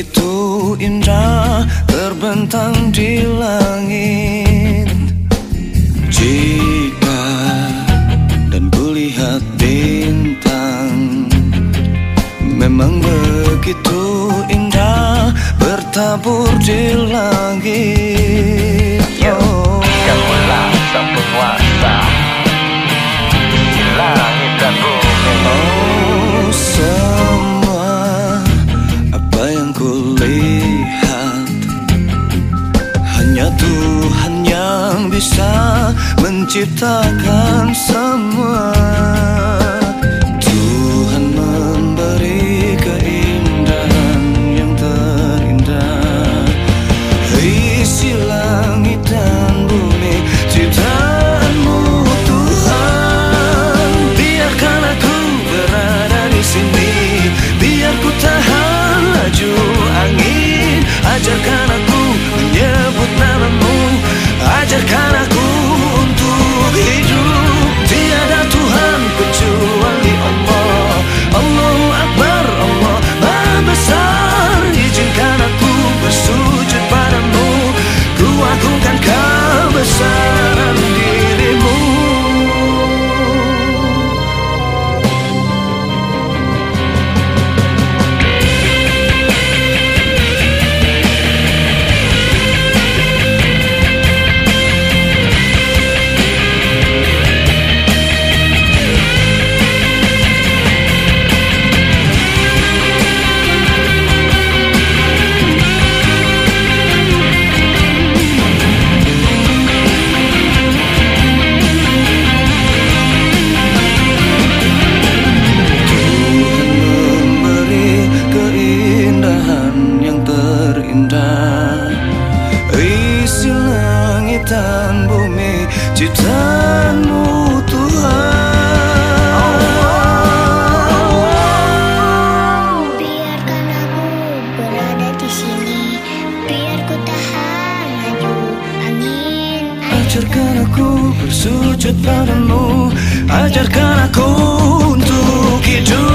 Begitu indah terbentang di langit. Jika dan kulihat bintang Memang begitu indah bertabur di langit bisa menciptakan semua ciptaanmu Tuhan. Allah, Biarkan aku berada di sini. Biar ku tahan laju angin Ajarkan aku bersujud padamu. Ajarkan aku untuk hidup.